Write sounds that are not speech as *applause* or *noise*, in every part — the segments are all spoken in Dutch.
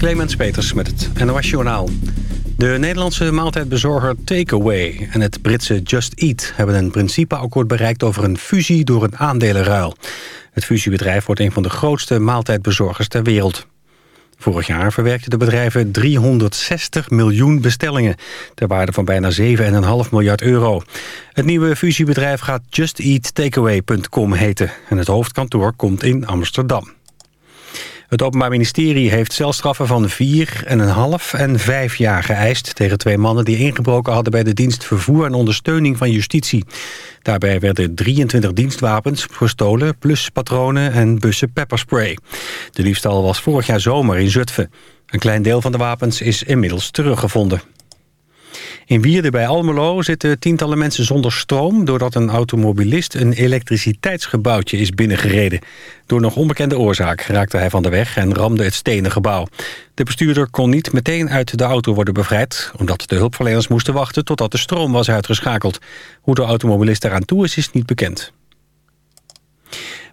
Clemens Peters met het NOS Journaal. De Nederlandse maaltijdbezorger Takeaway en het Britse Just Eat... hebben een principeakkoord bereikt over een fusie door een aandelenruil. Het fusiebedrijf wordt een van de grootste maaltijdbezorgers ter wereld. Vorig jaar verwerkten de bedrijven 360 miljoen bestellingen... ter waarde van bijna 7,5 miljard euro. Het nieuwe fusiebedrijf gaat JustEatTakeaway.com heten... en het hoofdkantoor komt in Amsterdam. Het Openbaar Ministerie heeft celstraffen van 4,5 en 5 jaar geëist... tegen twee mannen die ingebroken hadden bij de dienst Vervoer en Ondersteuning van Justitie. Daarbij werden 23 dienstwapens gestolen, plus patronen en bussen pepperspray. De diefstal was vorig jaar zomer in Zutphen. Een klein deel van de wapens is inmiddels teruggevonden. In Wierde bij Almelo zitten tientallen mensen zonder stroom... doordat een automobilist een elektriciteitsgebouwtje is binnengereden. Door nog onbekende oorzaak raakte hij van de weg en ramde het stenen gebouw. De bestuurder kon niet meteen uit de auto worden bevrijd... omdat de hulpverleners moesten wachten totdat de stroom was uitgeschakeld. Hoe de automobilist eraan toe is, is niet bekend.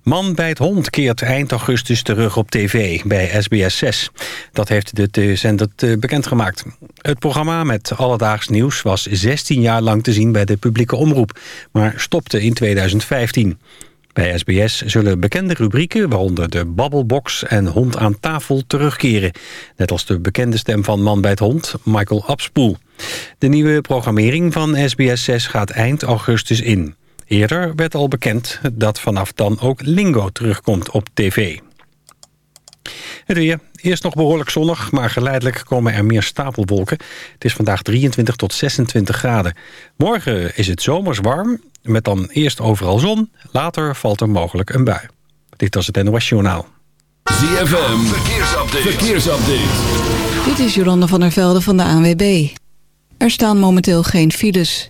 Man bij het hond keert eind augustus terug op tv bij SBS 6. Dat heeft de zender bekendgemaakt. Het programma met alledaags nieuws was 16 jaar lang te zien bij de publieke omroep, maar stopte in 2015. Bij SBS zullen bekende rubrieken, waaronder de Babbelbox en Hond aan tafel, terugkeren. Net als de bekende stem van Man bij het Hond, Michael Abspoel. De nieuwe programmering van SBS 6 gaat eind augustus in. Eerder werd al bekend dat vanaf dan ook Lingo terugkomt op tv. Het weer. Eerst nog behoorlijk zonnig, maar geleidelijk komen er meer stapelwolken. Het is vandaag 23 tot 26 graden. Morgen is het zomers warm, met dan eerst overal zon. Later valt er mogelijk een bui. Dit was het NOS Journaal. ZFM, verkeersupdate. verkeersupdate. Dit is Jolanda van der Velde van de ANWB. Er staan momenteel geen files.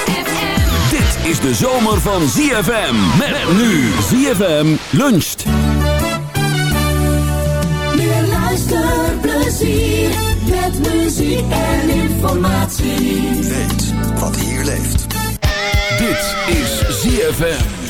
Is de zomer van ZFM. Met nu ZFM luncht. Meer luisterplezier met muziek en informatie. Weet wat hier leeft. Dit is ZFM.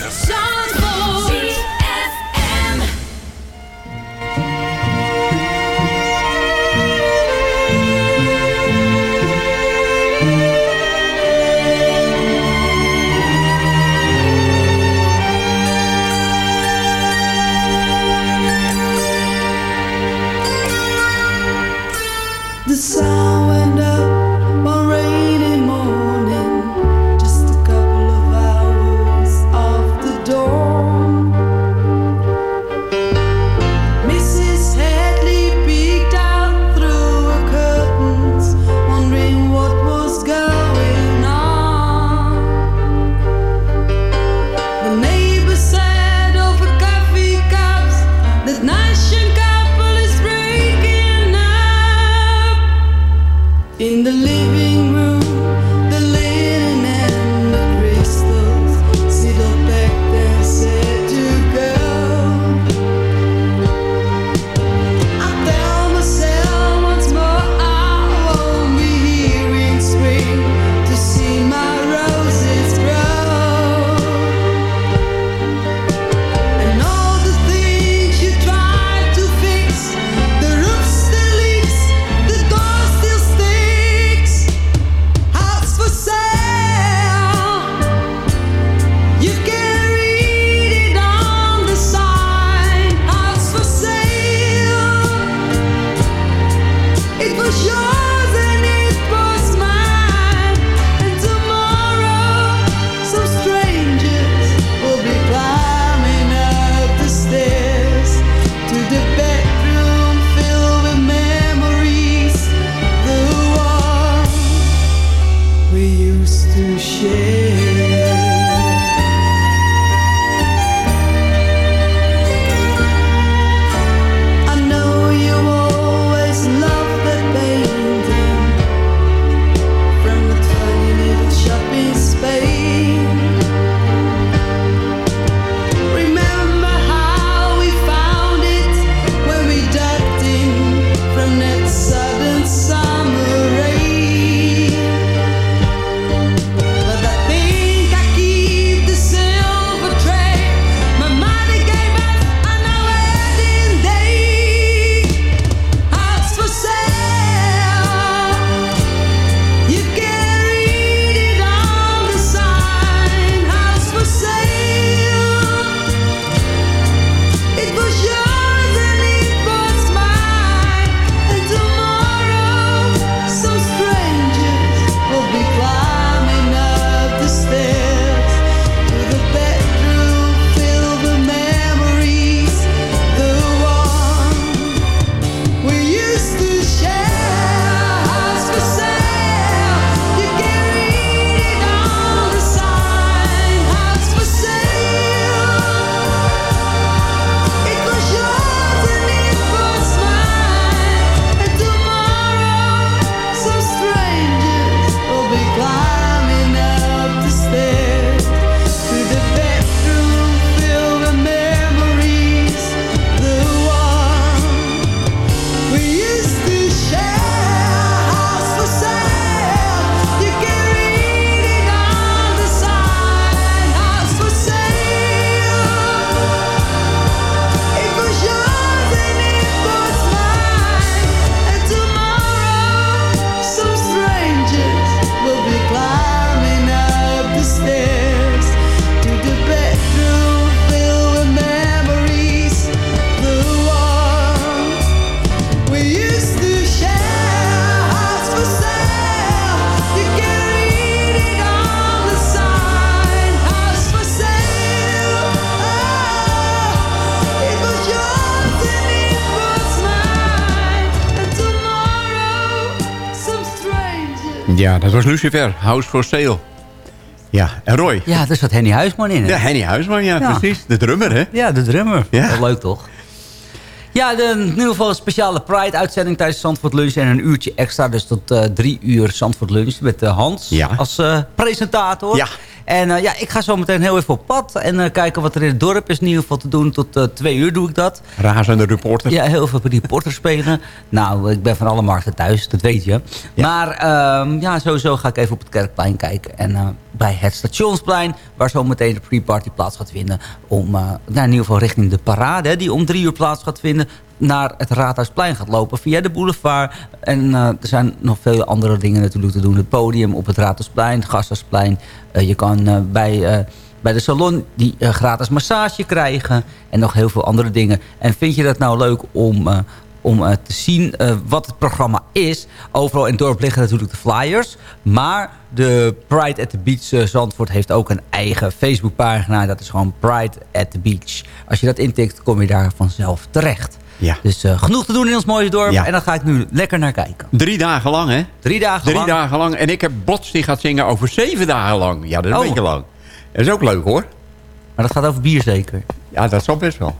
Ja, dat was Lucifer, House for Sale. Ja, en Roy. Ja, daar zat Henny Huisman in. hè? Ja, Henny Huisman, ja, Ja. precies. De drummer, hè? Ja, de drummer. Ja. Wat leuk toch? Ja, de, in ieder geval een speciale Pride-uitzending tijdens Zandvoort Lunch. En een uurtje extra, dus tot eh, drie uur Zandvoort Lunch. Met eh, Hans Ja. als eh, presentator. Ja. En eh, ja, ik ga zo meteen heel even op pad. En eh, kijken wat er in het dorp is. In ieder geval te doen. Tot eh, twee uur doe ik dat. Razende reporter. Ja, heel veel reporters spelen. Nou, ik ben van alle markten thuis, dat weet je. Maar ehm, ja, sowieso ga ik even op het Kerkplein kijken. En bij het Stationsplein, waar zo meteen de pre-party plaats gaat vinden. Om, nou, in ieder geval richting de parade, hè, die om drie uur plaats gaat vinden. Naar het Raadhuisplein gaat lopen via de boulevard. En eh, er zijn nog veel andere dingen natuurlijk te doen. Het podium op het Raadhuisplein, het Gasthuisplein. Eh, je kan eh, bij... bij de salon die gratis massage krijgen. En nog heel veel andere dingen. En vind je dat nou leuk om, om te zien wat het programma is? Overal in het dorp liggen natuurlijk de flyers. Maar de Pride at the Beach Zandvoort heeft ook een eigen Facebookpagina. Dat is gewoon Pride at the Beach. Als je dat intikt, kom je daar vanzelf terecht. Ja. Dus eh, genoeg te doen in ons mooie dorp. Ja. En dan ga ik nu lekker naar kijken. Drie dagen lang, hè? Drie dagen Drie lang. dagen lang. En ik heb Bots die gaat zingen over zeven dagen lang. Ja, dat is een Oh. beetje lang. Dat is ook leuk, hoor. Maar dat gaat over bier zeker. Ja, dat zal best wel. *laughs*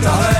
Niet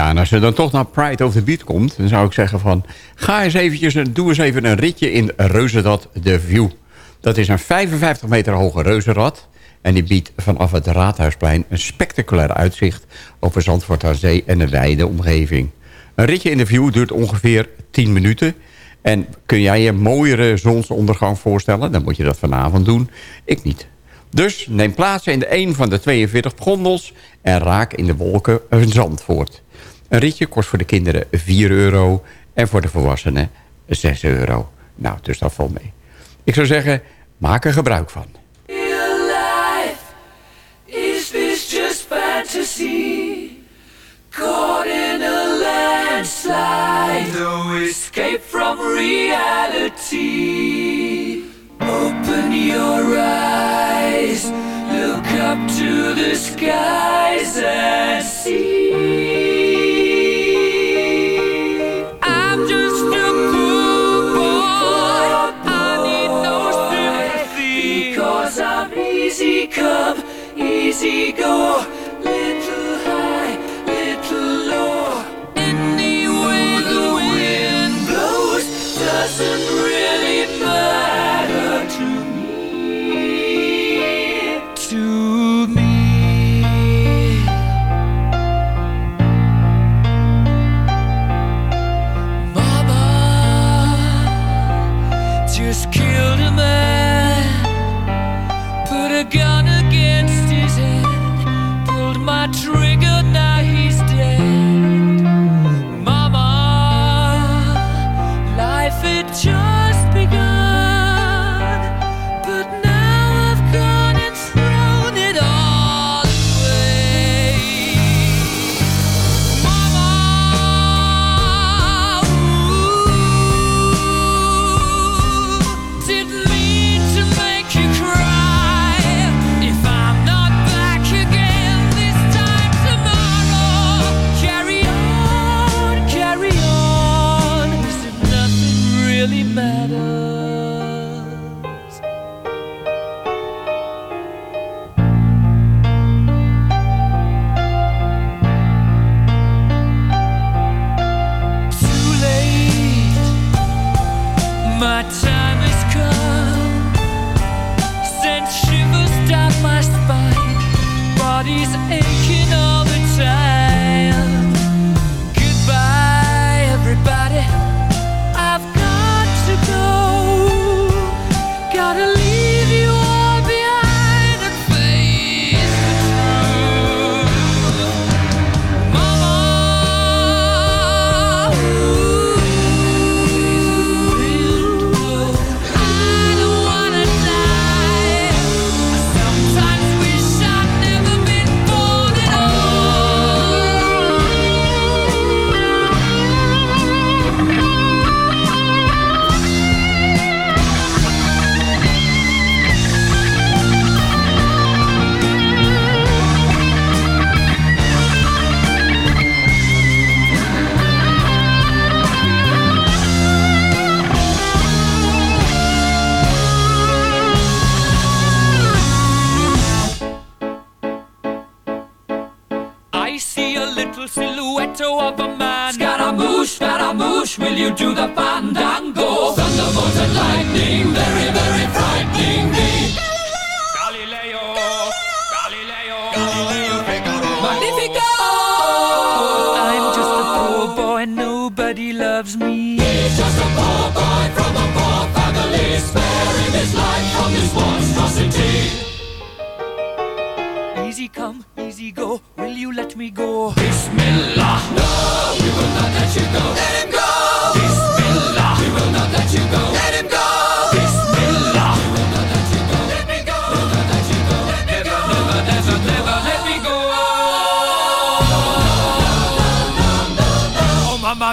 Ja, en als je dan toch naar Pride of the Beat komt... dan zou ik zeggen van... ga eens eventjes, en doe eens even een ritje in Reuzenrad de View. Dat is een 55 meter hoge reuzenrad... en die biedt vanaf het Raadhuisplein een spectaculair uitzicht... over Zandvoort aan Zee en de wijde omgeving. Een ritje in de View duurt ongeveer 10 minuten... En kun jij je mooiere zonsondergang voorstellen? Dan moet je dat vanavond doen. Ik niet. Dus neem plaats in de een van de 42 gondels... en raak in de wolken een Zandvoort. Een ritje kost voor de kinderen 4 euro... en voor de volwassenen 6 euro. Nou, dus dat valt mee. Ik zou zeggen, maak er gebruik van. Real life, is this just fantasy? Caught in a landslide, no escape from reality. Open your eyes, look up to the skies and see. Easy come, easy go. Little high, little low. The wind blows doesn't will you do the fandango? Thunderbolt and lightning, very, very frightening me. Galileo, Galileo, Galileo Figaro. Magnifico! I'm just a poor boy, and nobody loves me. He's just a poor boy from a poor family. Spare him his life from this monstrosity. Easy come, easy go, will you let me go? Bismillah.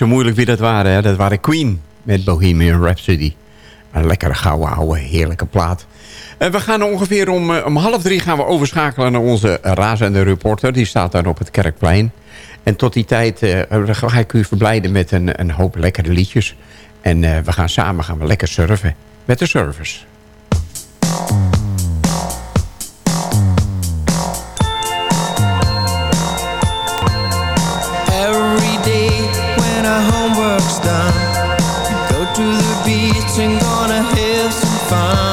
zo moeilijk wie dat waren. Hè? Dat waren Queen met Bohemian Rhapsody. Een lekkere gouden oude heerlijke plaat. En we gaan ongeveer om, eh, om half drie gaan we overschakelen naar onze razende reporter. Die staat daar op het Kerkplein. En tot die tijd eh, ga ik u verblijden met een, een hoop lekkere liedjes. En eh, we gaan samen gaan we lekker surfen met de service. find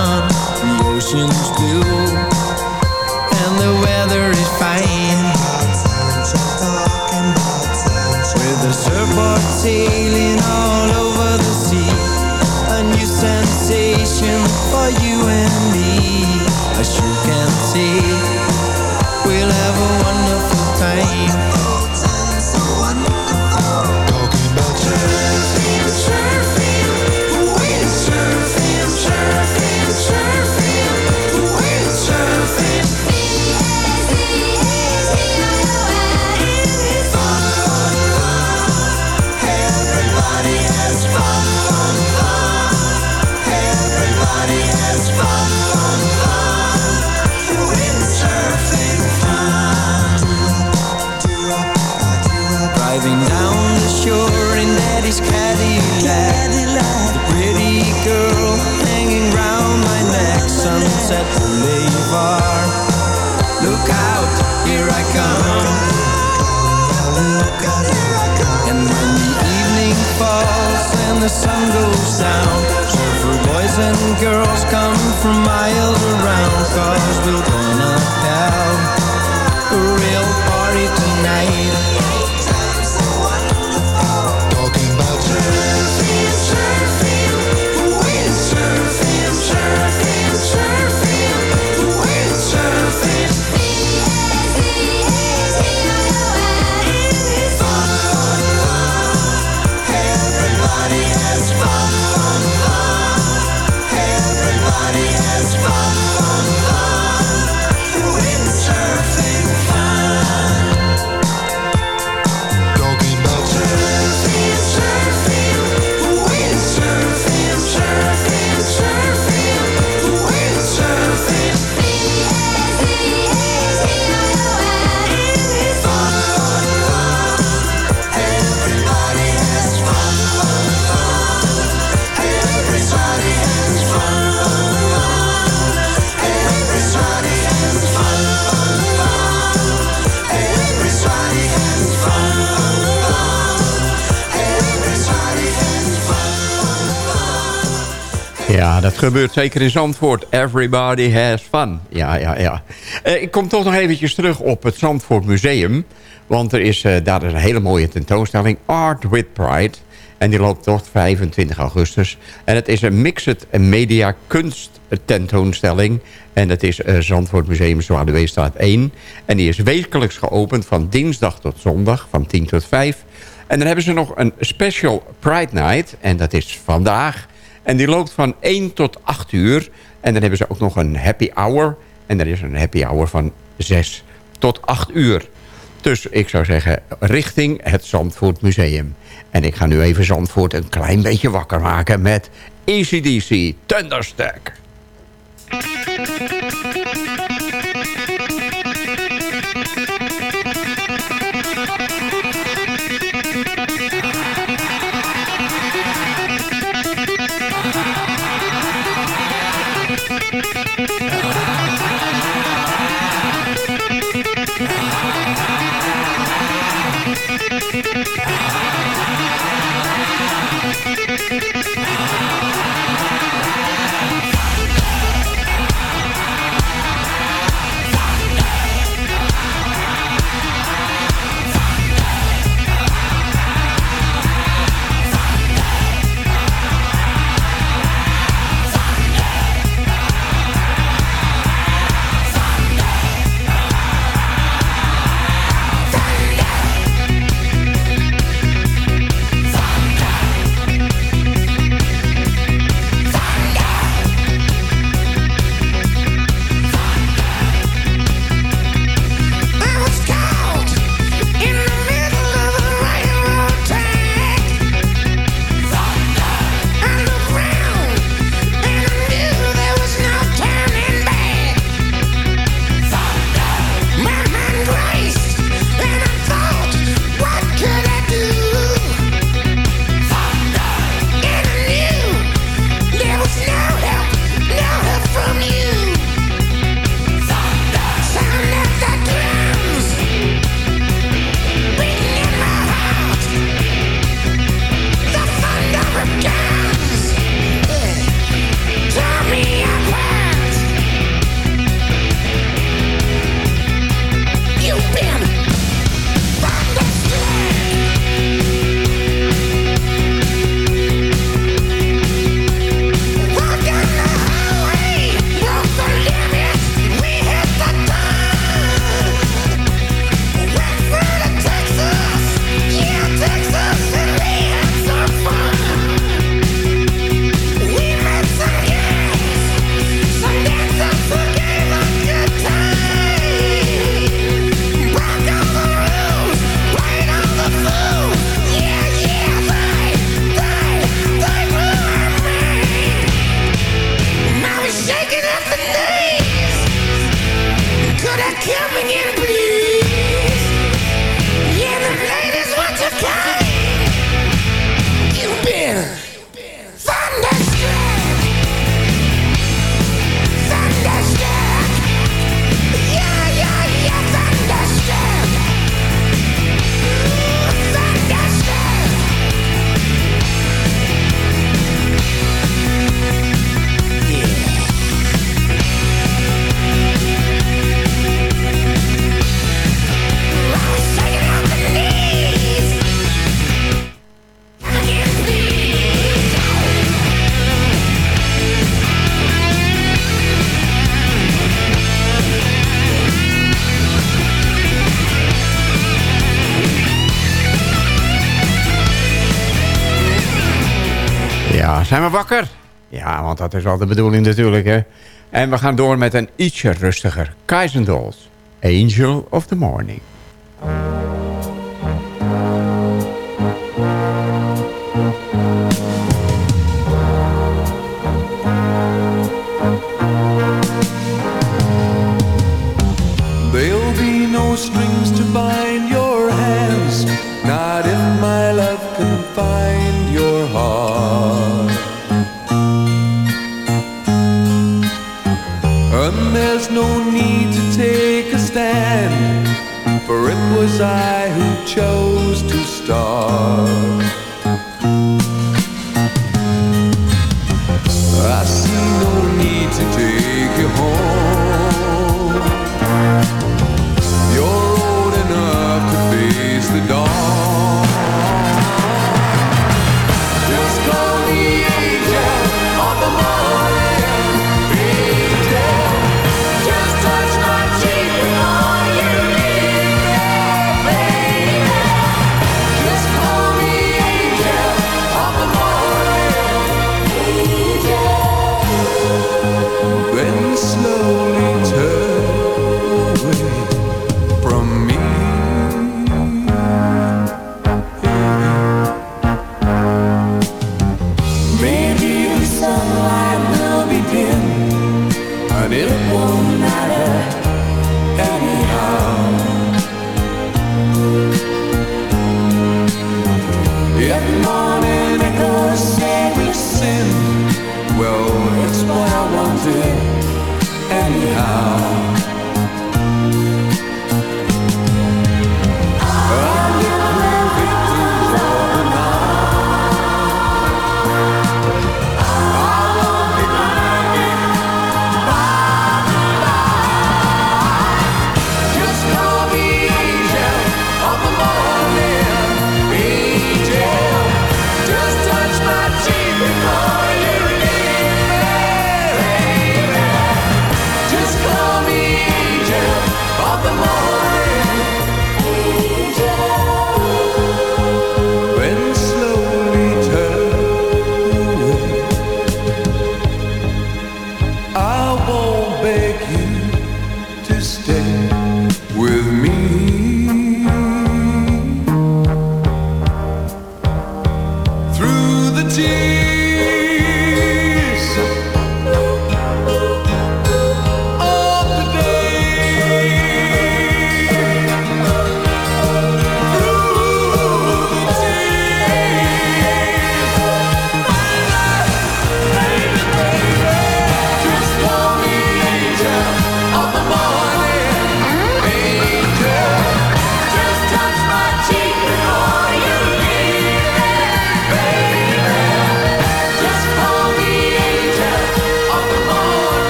dat gebeurt zeker in Zandvoort. Everybody has fun. Ja, ja, ja. Eh, ik kom toch nog eventjes terug op het Zandvoort Museum. Want er is eh, daar een hele mooie tentoonstelling. Art with Pride. En die loopt tot 25 augustus. En het is een mixed media kunst tentoonstelling. En het is eh, Zandvoort Museum Zwaluweestraat 1. En die is wekelijks geopend van dinsdag tot zondag. Van 10 tot 5. En dan hebben ze nog een special Pride Night. En dat is vandaag. En die loopt van 1 tot 8 uur. En dan hebben ze ook nog een happy hour. En er is een happy hour van 6 tot 8 uur. Dus ik zou zeggen, richting het Zandvoort Museum. En ik ga nu even Zandvoort een klein beetje wakker maken met ACDC Thunderstack. Zijn we wakker? Ja, want dat is wel de bedoeling natuurlijk, hè. En we gaan door met een ietsje rustiger. Kaisendolls, Angel of the Morning. Was I who chose to start.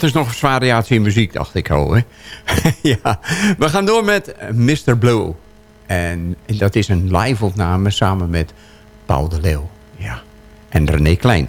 Dat is nog een variatie in muziek, dacht ik al. *laughs* Ja, we gaan door met Mr. Blue. En dat is een live opname samen met Paul de Leeuw. Ja. En René Klein.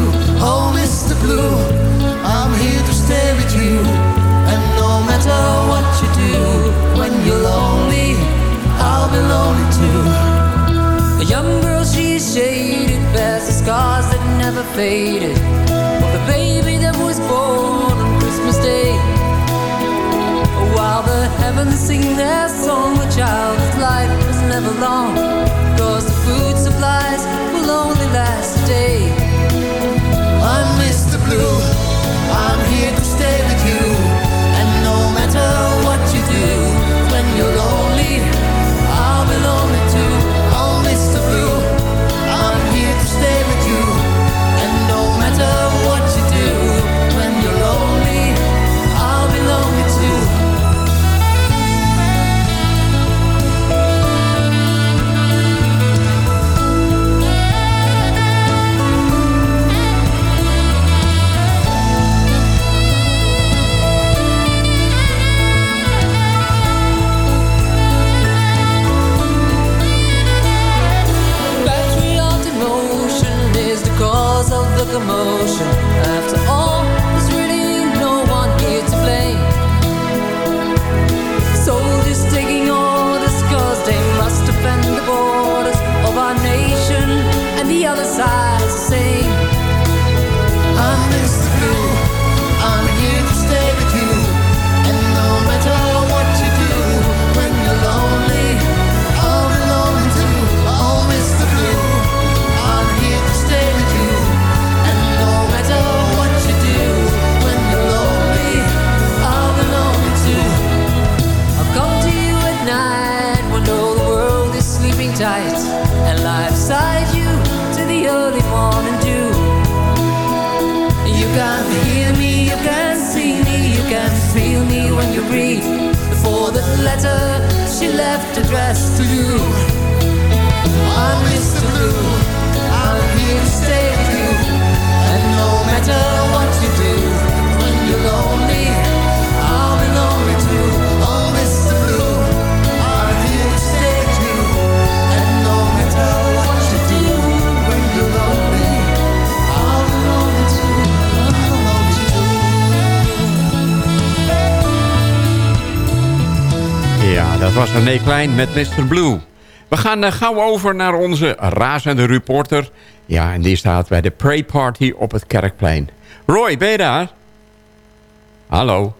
Faded. Of the baby that was born on Christmas Day. While the heavens sing their song, the child's life was never long. Letter she left addressed to you. I'm Mr. Blue, I'm here to with you, and no matter what dat was René Klein met Mr. Blue. We gaan uh, gauw over naar onze razende reporter. Ja, en die staat bij de Pray Party op het Kerkplein. Roy, ben je daar? Hallo.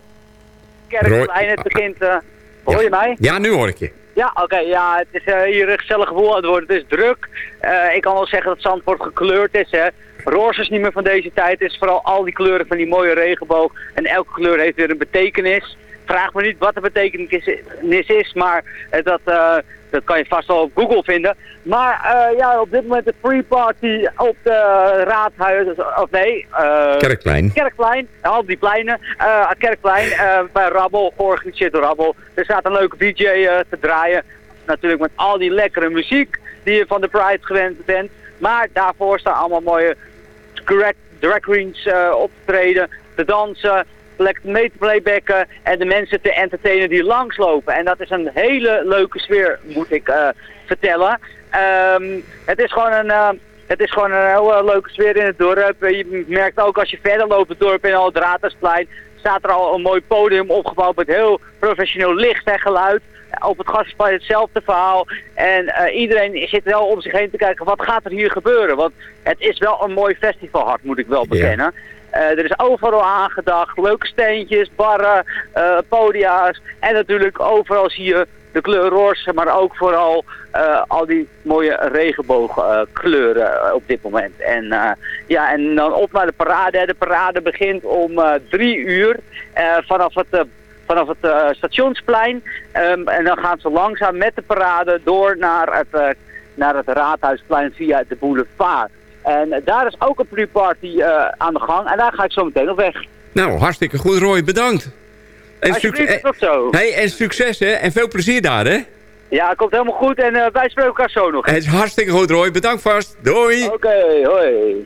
Kerkplein, het begint... eh, hoor je mij? Ja, nu hoor ik je. Ja, oké. ja, het is eh, hier een gezellig gevoel aan het worden. Het is druk. Eh, ik kan wel zeggen dat Zandvoort gekleurd is. Hè. Roze is niet meer van deze tijd. Het is vooral al die kleuren van die mooie regenboog. En elke kleur heeft weer een betekenis. Vraag me niet wat de betekenis is, maar eh, dat, eh, dat kan je vast wel op Google vinden. Maar eh, ja, op dit moment de pre-party op de raadhuis, of nee... eh, Kerkplein. Kerkplein, op die pleinen. Kerkplein, bij Rabbel, georganiseerd door Rabbel. Er staat een leuke DJ te draaien. Natuurlijk met al die lekkere muziek die je van de Pride gewend bent. Maar daarvoor staan allemaal mooie drag, drag queens eh, op te treden, te dansen, lekker mee te playbacken en de mensen te entertainen die langslopen. En dat is een hele leuke sfeer, moet ik eh, vertellen. Ehm, het is gewoon een... eh, het is gewoon een hele leuke sfeer in het dorp. Eh, Je merkt ook als je verder loopt het dorp in al het Raadhuisplein, staat er al een mooi podium opgebouwd met heel professioneel licht en geluid. Op het Gasthuisplein hetzelfde verhaal. En eh, iedereen zit wel om zich heen te kijken, wat gaat er hier gebeuren? Want het is wel een mooi festivalhart, moet ik wel bekennen. Eh, er is overal aangedacht, leuke steentjes, barren, eh, podia's. En natuurlijk overal zie je de kleur roze, maar ook vooral al die mooie regenboogkleuren op dit moment. En, ja, en dan op naar de parade. De parade begint om drie uur vanaf het, vanaf het eh, stationsplein. Ehm, en dan gaan ze langzaam met de parade door naar het, eh, naar het Raadhuisplein via de boulevard. En daar is ook een pre-party eh, aan de gang. En daar ga ik zo meteen op weg. Nou, hartstikke goed Roy, bedankt. En, Alsjeblieft, suc- tot zo. Hey, en succes hè, en veel plezier daar hè. Ja, het komt helemaal goed en wij spreken elkaar zo nog. Het is hartstikke goed Roy, bedankt vast. Doei. Oké, hoi.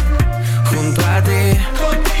junto a ti.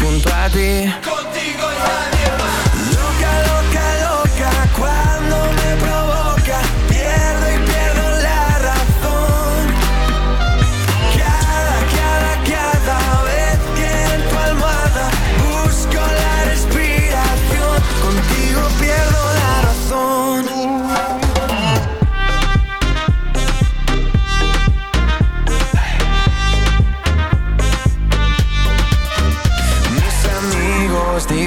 junto a ti. Contigo nadie más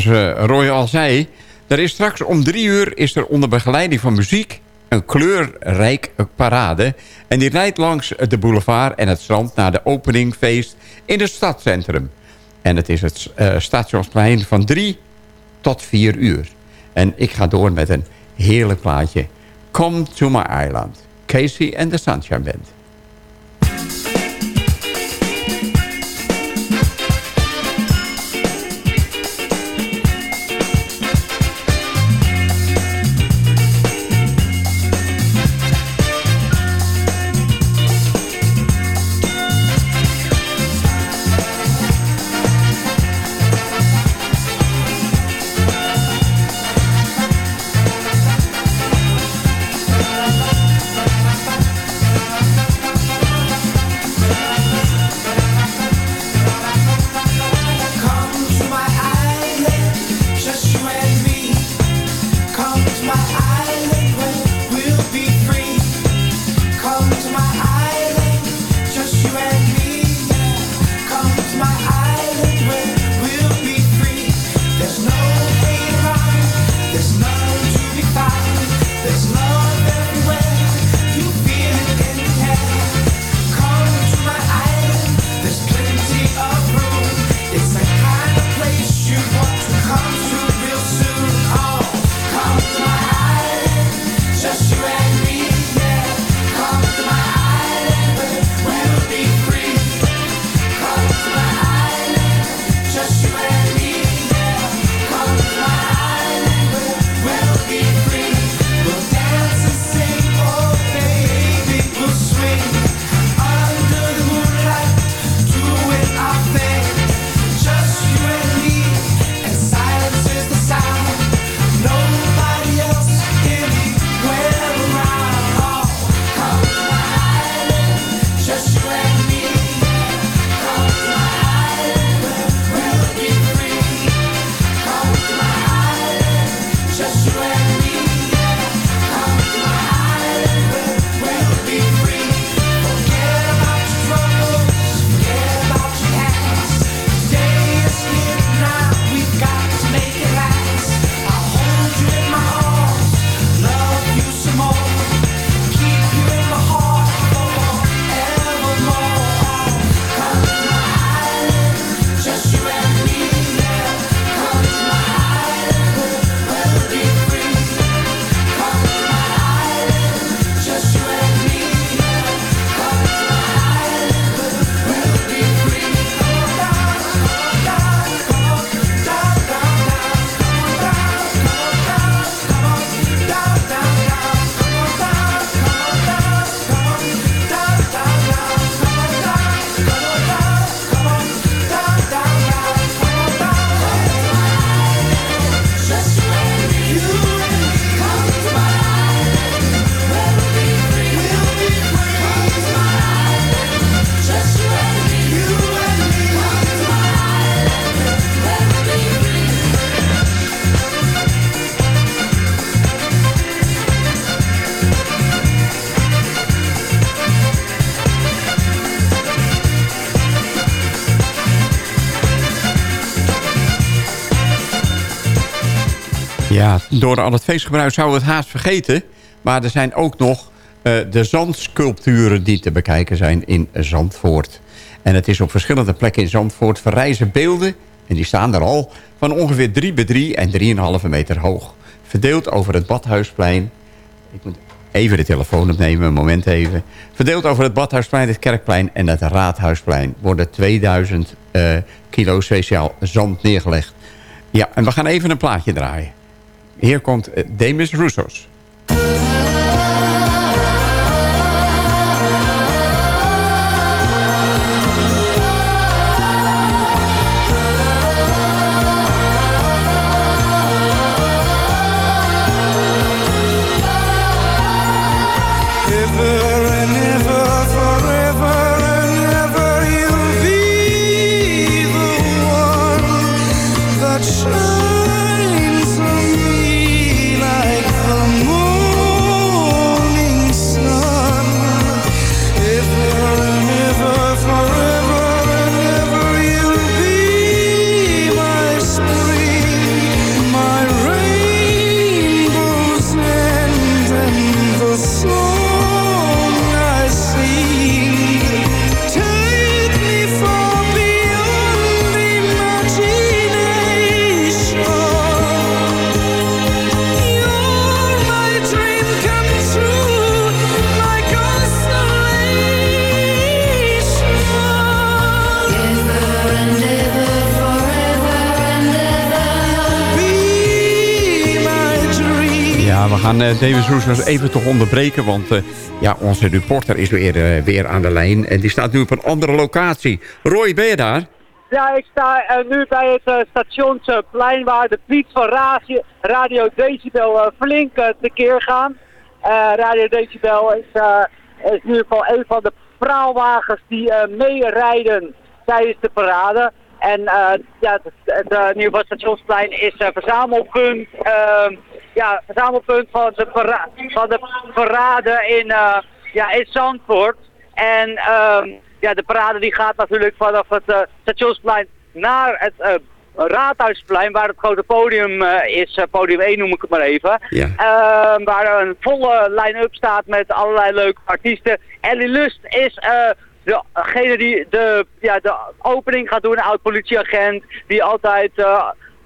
Zoals eh, Roy al zei... Er is straks om drie uur is er onder begeleiding van muziek... een kleurrijk parade. En die rijdt langs de boulevard en het strand... naar de openingfeest in het stadscentrum. En het is het eh, stationsplein van drie tot vier uur. En ik ga door met een heerlijk plaatje. Come to my island. Casey and the Sunshine Band. You want to come to door al het feestgebruik zouden we het haast vergeten. Maar er zijn ook nog eh, de zandsculpturen die te bekijken zijn in Zandvoort. En het is op verschillende plekken in Zandvoort verrijzen beelden... en die staan er al, van ongeveer 3 bij 3 en 3,5 meter hoog. Verdeeld over het Badhuisplein. Ik moet even de telefoon opnemen, een moment even. Verdeeld over het Badhuisplein, het Kerkplein en het Raadhuisplein... worden 2000 eh, kilo speciaal zand neergelegd. Ja, en we gaan even een plaatje draaien. Hier komt eh, Demis Roussos. Gaan eh, Davis Roussos even toch onderbreken... want eh, ja, onze reporter is weer, eh, weer aan de lijn... en die staat nu op een andere locatie. Roy, ben je daar? Ja, ik sta nu bij het stationsplein waar de piet van Radio, Radio Decibel flink uh, tekeer gaan. Radio Decibel is, is in ieder geval een van de praalwagens die meerijden tijdens de parade. En ja, het, het ieder geval stationsplein is verzamelpunt, ehm, ja, verzamelpunt van de, para van de parade in, eh, ja, in Zandvoort. En ehm, ja, de parade die gaat natuurlijk vanaf het eh, stationsplein naar het eh, Raadhuisplein, waar het grote podium is, podium 1 noem ik het maar even. Ja. Ehm, waar een volle line-up staat met allerlei leuke artiesten. Ellie Lust is degene die de, ja, de opening gaat doen, een oud politieagent, die altijd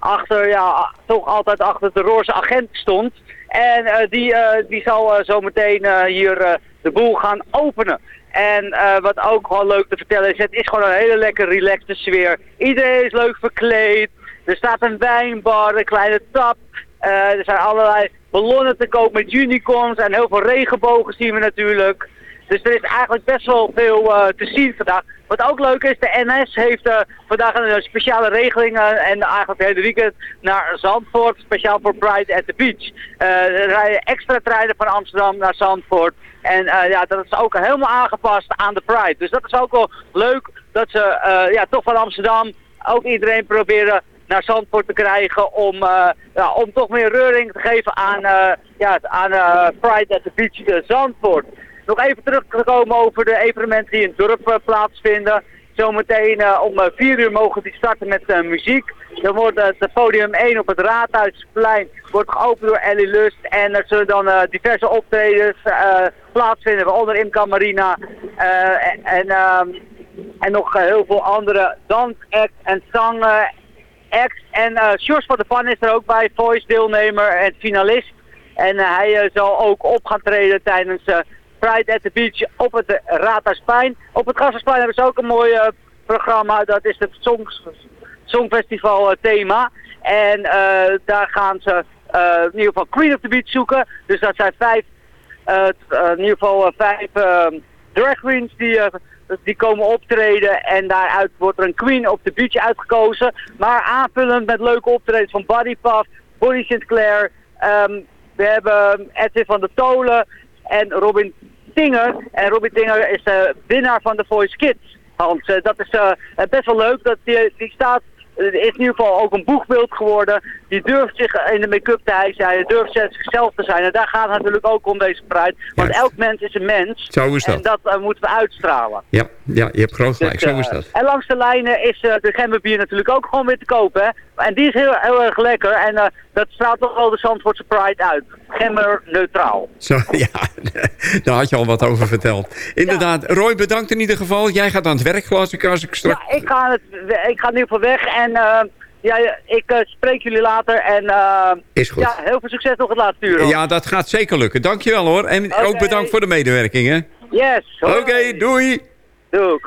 achter, ja, toch altijd achter de roze agent stond. En eh, die, eh, die zal eh, zo meteen hier de boel gaan openen. En wat ook gewoon leuk te vertellen is, het is gewoon een hele lekker relaxte sfeer. Iedereen is leuk verkleed. Er staat een wijnbar, een kleine tap. Er zijn allerlei ballonnen te koop met unicorns en heel veel regenbogen zien we natuurlijk. Dus er is eigenlijk best wel veel eh, te zien vandaag. Wat ook leuk is, de NS heeft eh, vandaag een speciale regeling eh, en eigenlijk het hele weekend naar Zandvoort, speciaal voor Pride at the Beach. Eh, er rijden extra treinen van Amsterdam naar Zandvoort. En eh, ja, dat is ook helemaal aangepast aan de Pride. Dus dat is ook wel leuk dat ze eh, ja, toch van Amsterdam ook iedereen proberen naar Zandvoort te krijgen om, eh, ja, om toch meer reuring te geven aan, eh, ja, aan eh, Pride at the Beach eh, Zandvoort. Nog even terug te komen over de evenementen die in het dorp eh, plaatsvinden. Zometeen eh, om 4 uur mogen die starten met eh, muziek. Dan wordt het eh, podium 1 op het Raadhuisplein wordt geopend door Ellie Lust. En er zullen dan eh, diverse optredens eh, plaatsvinden, waaronder Imca Marina. eh, en, en, ehm, nog eh, heel veel andere dansact en zang eh, acts. En eh Sjors van de Pan is er ook bij, voice deelnemer en finalist. En eh, hij eh, zal ook op gaan treden tijdens eh, Pride at the Beach op het Raadhuisplein. Op het Gassersplein hebben ze ook een mooi eh, programma. Dat is het Songs, Songfestival eh, thema. En eh, daar gaan ze in ieder geval Queen of the Beach zoeken. Dus dat zijn vijf, in ieder geval vijf eh, drag queens die, die komen optreden. En daaruit wordt er een Queen of the Beach uitgekozen. Maar aanvullend met leuke optredens van Buddy Puff, Bonnie Sinclair. ehm, we hebben Edwin van der Tolen en Robin Tinger. En Robin Tinger is de winnaar van de Voice Kids. Hans, eh, dat is eh, best wel leuk. Dat die, die staat, is in ieder geval ook een boegbeeld geworden. Die durft zich in de make-up te hijsen. Hij durft zichzelf te zijn. En daar gaat het natuurlijk ook om deze Pride. Want elk mens is een mens. Zo is dat. En dat eh, moeten we uitstralen. Ja, ja je hebt groot gelijk. Dus, Zo is eh, dat. En langs de lijnen is eh, de gemberbier natuurlijk ook gewoon weer te kopen. Hè? En die is heel, heel erg lekker. En dat straalt toch wel de Zandvoortse Pride uit. Gember neutraal. Zo, *laughs* ja, daar had je al wat over verteld. Inderdaad, Roy, bedankt in ieder geval. Jij gaat aan het werk, geloof ik, als ik straks... Ja, ik ga, het, ik ga in ieder geval weg. En eh, ja, ik eh, spreek jullie later. En eh, Is goed. Ja, heel veel succes nog het laatste uur. hoor. Ja, dat gaat zeker lukken. Dankjewel hoor. En ook bedankt voor de medewerking, hè. Yes. Oké, doei. Doei.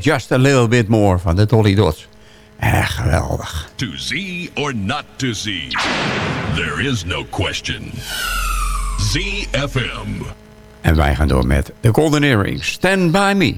Just a Little Bit More van de Dolly Dots. Echt geweldig. To see or not to see, there is no question. ZFM. En wij gaan door met The Golden Earring. Stand By Me.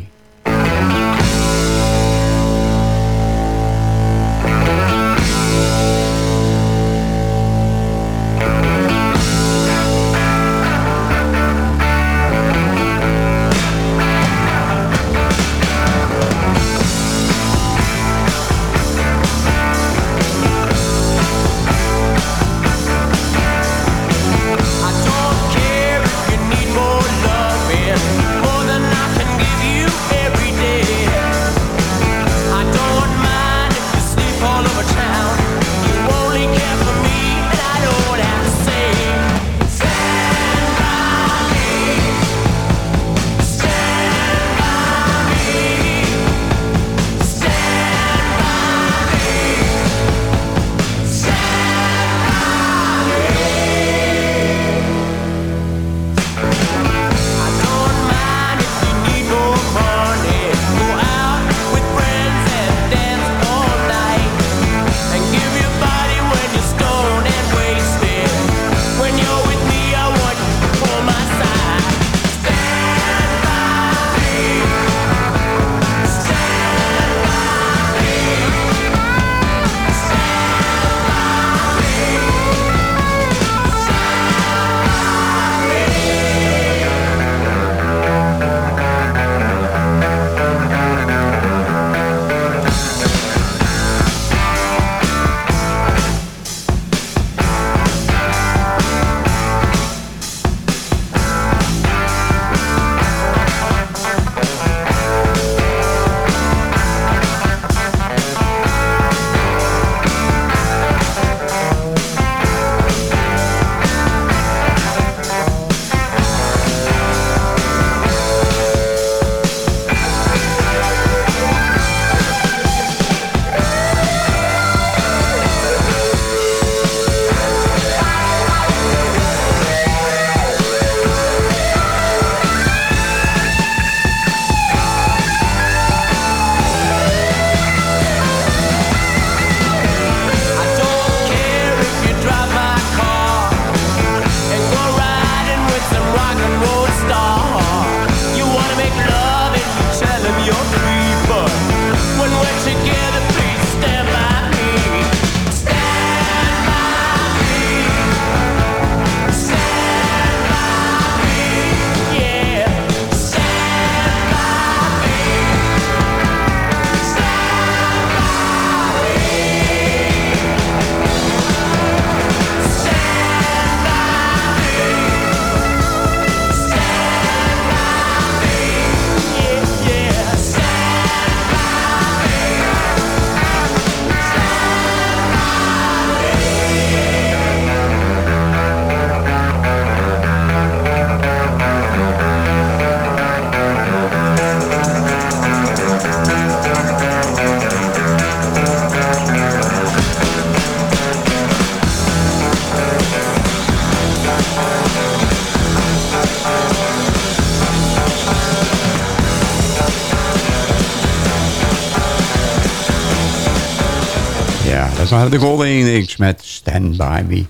De Golden Earrings met Stand By Me.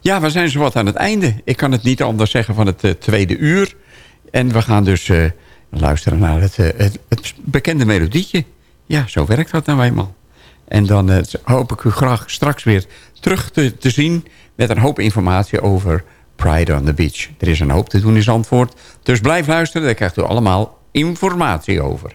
Ja, we zijn zo wat aan het einde. Ik kan het niet anders zeggen van het eh, tweede uur. En we gaan dus eh, luisteren naar het, eh, het, het bekende melodietje. Ja, zo werkt dat nou eenmaal. En dan hoop ik u graag straks weer terug te, te zien... met een hoop informatie over Pride on the Beach. Er is een hoop te doen in Zandvoort. Dus blijf luisteren, daar krijgt u allemaal informatie over.